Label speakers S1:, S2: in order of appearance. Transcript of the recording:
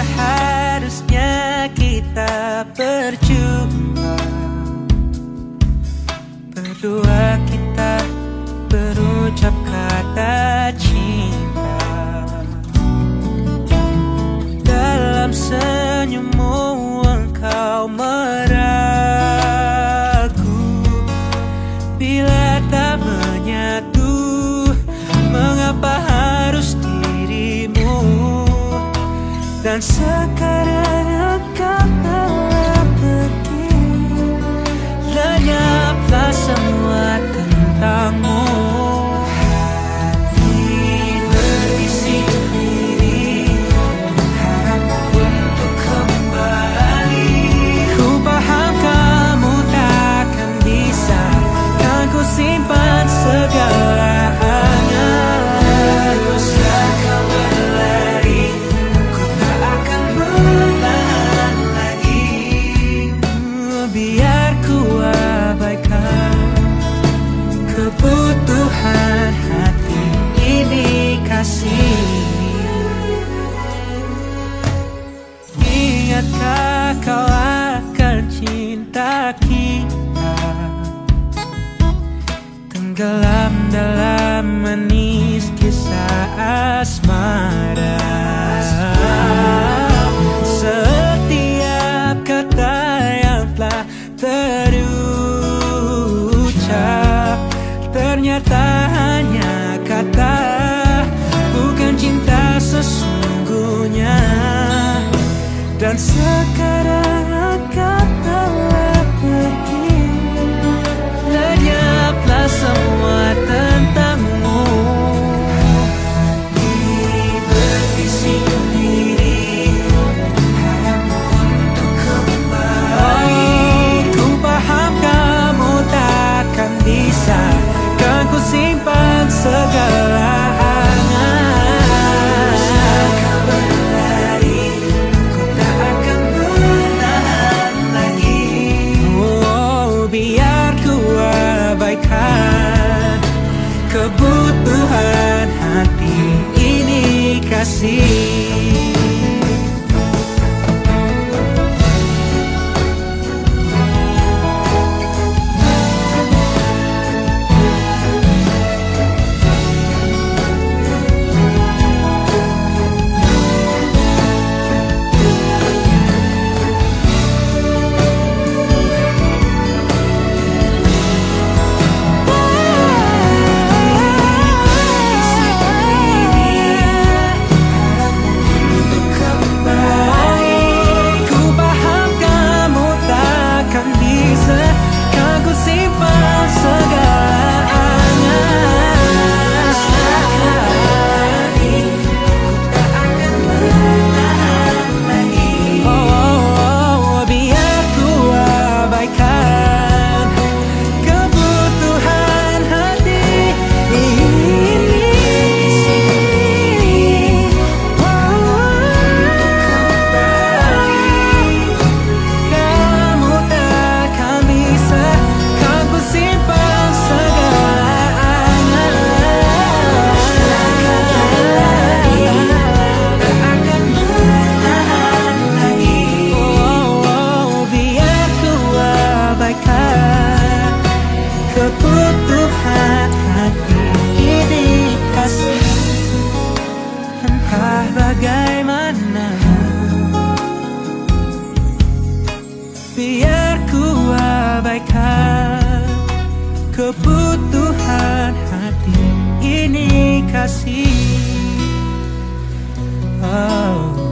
S1: seharusnya kita percaya. dan sekali tenggelam dalam manis kisah asmara. Setiap kata yang telah terucap ternyata hanya kata, bukan cinta sesungguhnya. Dan sekarang bagaimana? Biar ku abaikan Kebutuhan hati ini kasih. Oh.